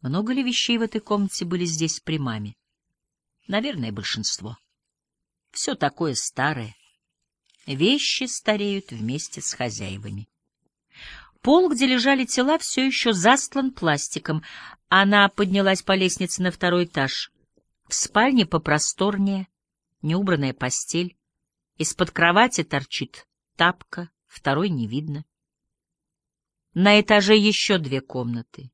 Много ли вещей в этой комнате были здесь при маме? Наверное, большинство. Все такое старое. Вещи стареют вместе с хозяевами. Пол, где лежали тела, все еще застлан пластиком. Она поднялась по лестнице на второй этаж. В спальне попросторнее, неубранная постель. Из-под кровати торчит тапка, второй не видно. На этаже еще две комнаты.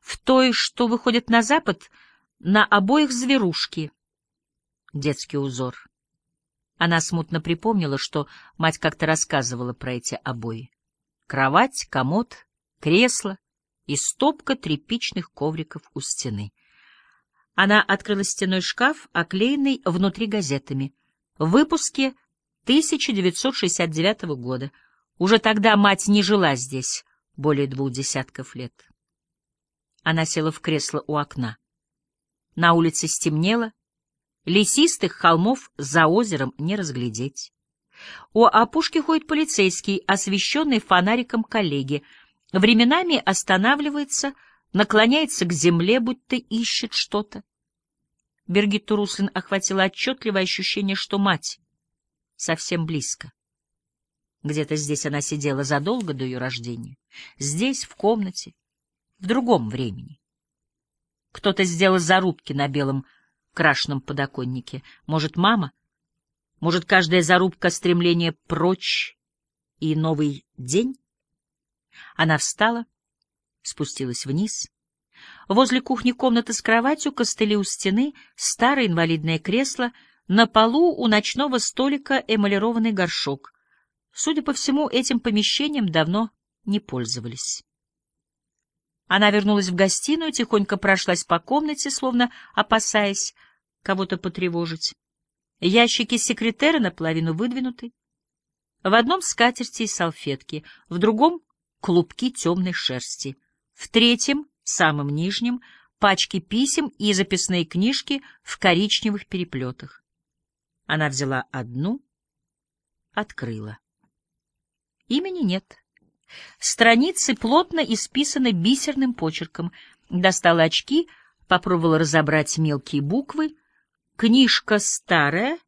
В той, что выходит на запад, на обоих зверушки. Детский узор. Она смутно припомнила, что мать как-то рассказывала про эти обои. Кровать, комод, кресло и стопка тряпичных ковриков у стены. Она открыла стеной шкаф, оклеенный внутри газетами. В выпуске 1969 года. Уже тогда мать не жила здесь более двух десятков лет. Она села в кресло у окна. На улице стемнело, лесистых холмов за озером не разглядеть. У опушки ходит полицейский, освещенный фонариком коллеги. Временами останавливается, наклоняется к земле, будто ищет что-то. Бергитту Руслин охватило отчетливое ощущение, что мать совсем близко. Где-то здесь она сидела задолго до ее рождения. Здесь, в комнате, в другом времени. Кто-то сделал зарубки на белом крашенном подоконнике. Может, мама? Может, каждая зарубка — стремление прочь и новый день? Она встала, спустилась вниз. Возле кухни комната с кроватью, костыли у стены, старое инвалидное кресло, на полу у ночного столика эмалированный горшок. Судя по всему, этим помещением давно не пользовались. Она вернулась в гостиную, тихонько прошлась по комнате, словно опасаясь кого-то потревожить. Ящики секретера наполовину выдвинуты. В одном скатерти и салфетки, в другом — клубки темной шерсти, в третьем, самым нижнем, пачки писем и записные книжки в коричневых переплетах. Она взяла одну, открыла. Имени нет. Страницы плотно исписаны бисерным почерком. Достала очки, попробовала разобрать мелкие буквы. Книжка старая,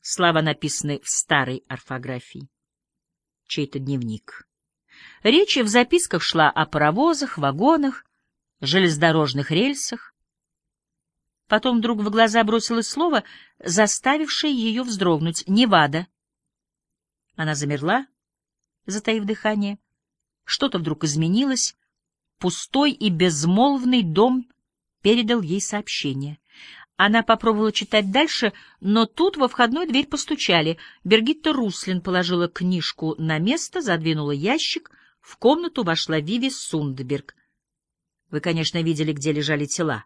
слова написаны в старой орфографии. Чей-то дневник. Речь в записках шла о паровозах, вагонах, железнодорожных рельсах. Потом вдруг в глаза бросилось слово, заставившее ее вздрогнуть — «Невада». Она замерла, затаив дыхание. Что-то вдруг изменилось. Пустой и безмолвный дом передал ей сообщение. Она попробовала читать дальше, но тут во входную дверь постучали. Бергитта Руслин положила книжку на место, задвинула ящик. В комнату вошла Виви Сундберг. Вы, конечно, видели, где лежали тела.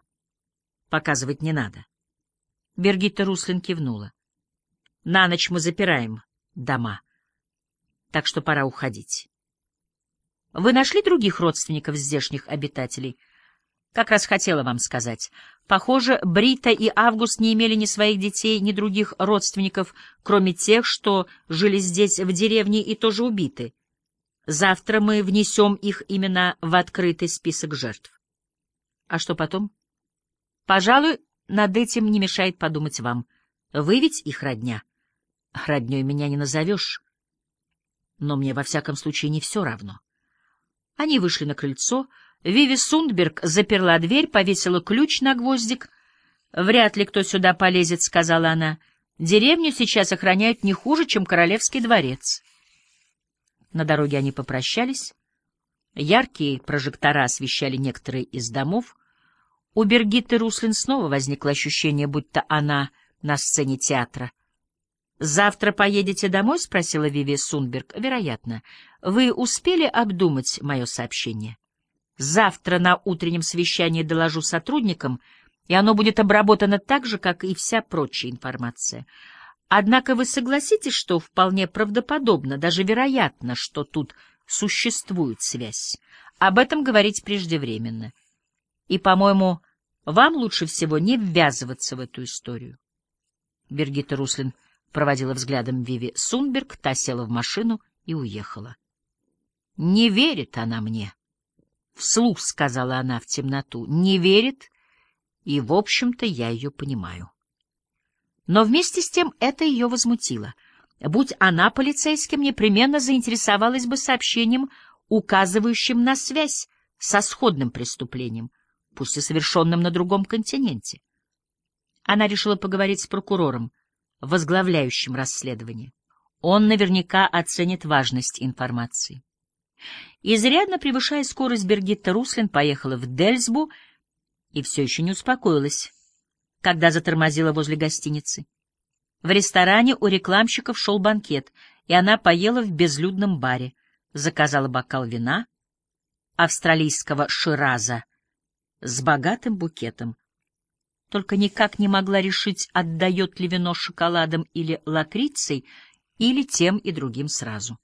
Показывать не надо. Бергитта Руслин кивнула. На ночь мы запираем дома так что пора уходить. Вы нашли других родственников здешних обитателей? Как раз хотела вам сказать. Похоже, Брита и Август не имели ни своих детей, ни других родственников, кроме тех, что жили здесь, в деревне, и тоже убиты. Завтра мы внесем их имена в открытый список жертв. А что потом? Пожалуй, над этим не мешает подумать вам. Вы ведь их родня. Роднёй меня не назовешь но мне во всяком случае не все равно. Они вышли на крыльцо. Виви Сундберг заперла дверь, повесила ключ на гвоздик. «Вряд ли кто сюда полезет», — сказала она. «Деревню сейчас охраняют не хуже, чем королевский дворец». На дороге они попрощались. Яркие прожектора освещали некоторые из домов. У Бергитты Руслин снова возникло ощущение, будто она на сцене театра — «Завтра поедете домой?» — спросила Виви Сунберг. «Вероятно. Вы успели обдумать мое сообщение? Завтра на утреннем совещании доложу сотрудникам, и оно будет обработано так же, как и вся прочая информация. Однако вы согласитесь, что вполне правдоподобно, даже вероятно, что тут существует связь. Об этом говорить преждевременно. И, по-моему, вам лучше всего не ввязываться в эту историю». Бергита Руслин проводила взглядом Виви Сунберг, та села в машину и уехала. Не верит она мне. Вслух сказала она в темноту. Не верит, и, в общем-то, я ее понимаю. Но вместе с тем это ее возмутило. Будь она полицейским, непременно заинтересовалась бы сообщением, указывающим на связь со сходным преступлением, пусть и совершенным на другом континенте. Она решила поговорить с прокурором, возглавляющим расследование. Он наверняка оценит важность информации. Изрядно превышая скорость, Бергитта Руслин поехала в Дельсбу и все еще не успокоилась, когда затормозила возле гостиницы. В ресторане у рекламщиков шел банкет, и она поела в безлюдном баре, заказала бокал вина, австралийского шираза, с богатым букетом. Только никак не могла решить, отдает ли вино шоколадом или лакрицей, или тем и другим сразу.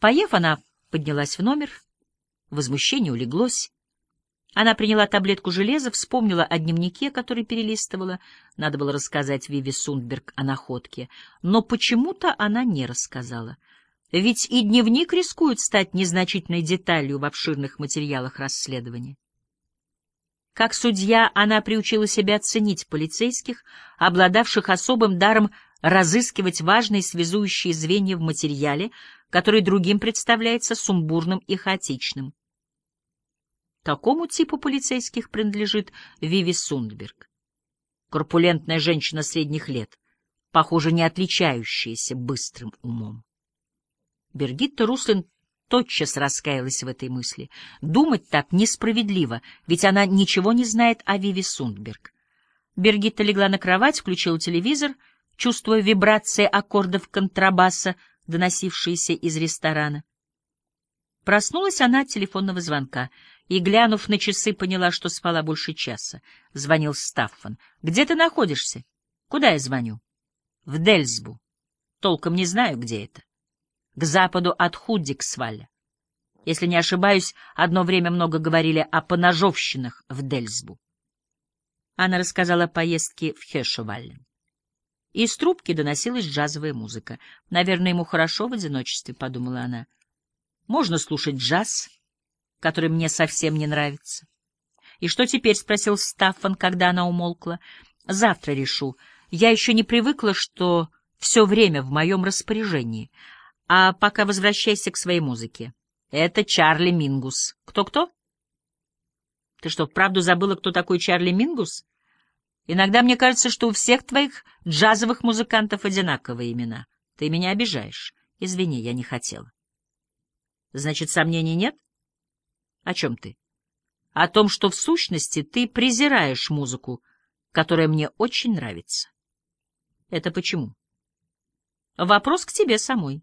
Поев, она поднялась в номер, возмущение улеглось. Она приняла таблетку железа, вспомнила о дневнике, который перелистывала. Надо было рассказать Виви Сундберг о находке. Но почему-то она не рассказала. Ведь и дневник рискует стать незначительной деталью в обширных материалах расследования. Как судья она приучила себя ценить полицейских, обладавших особым даром разыскивать важные связующие звенья в материале, который другим представляется сумбурным и хаотичным. Такому типу полицейских принадлежит Виви Сундберг. Корпулентная женщина средних лет, похоже, не отличающаяся быстрым умом. Бергитта Руслин тотчас раскаялась в этой мысли. Думать так несправедливо, ведь она ничего не знает о Виви Сундберг. Бергитта легла на кровать, включила телевизор, чувствуя вибрации аккордов контрабаса, доносившиеся из ресторана. Проснулась она от телефонного звонка и, глянув на часы, поняла, что спала больше часа. Звонил Стаффан. — Где ты находишься? — Куда я звоню? — В Дельсбу. Толком не знаю, где это. К западу от Худдиксвалля. Если не ошибаюсь, одно время много говорили о поножовщинах в Дельсбу. Она рассказала о поездке в Хешеваллен. Из трубки доносилась джазовая музыка. Наверное, ему хорошо в одиночестве, — подумала она. Можно слушать джаз, который мне совсем не нравится. — И что теперь? — спросил Стаффан, когда она умолкла. — Завтра решу. Я еще не привыкла, что все время в моем распоряжении. А пока возвращайся к своей музыке. Это Чарли Мингус. Кто-кто? Ты что, вправду забыла, кто такой Чарли Мингус? Иногда мне кажется, что у всех твоих джазовых музыкантов одинаковые имена. Ты меня обижаешь. Извини, я не хотела. Значит, сомнений нет? О чем ты? О том, что в сущности ты презираешь музыку, которая мне очень нравится. Это почему? Вопрос к тебе самой.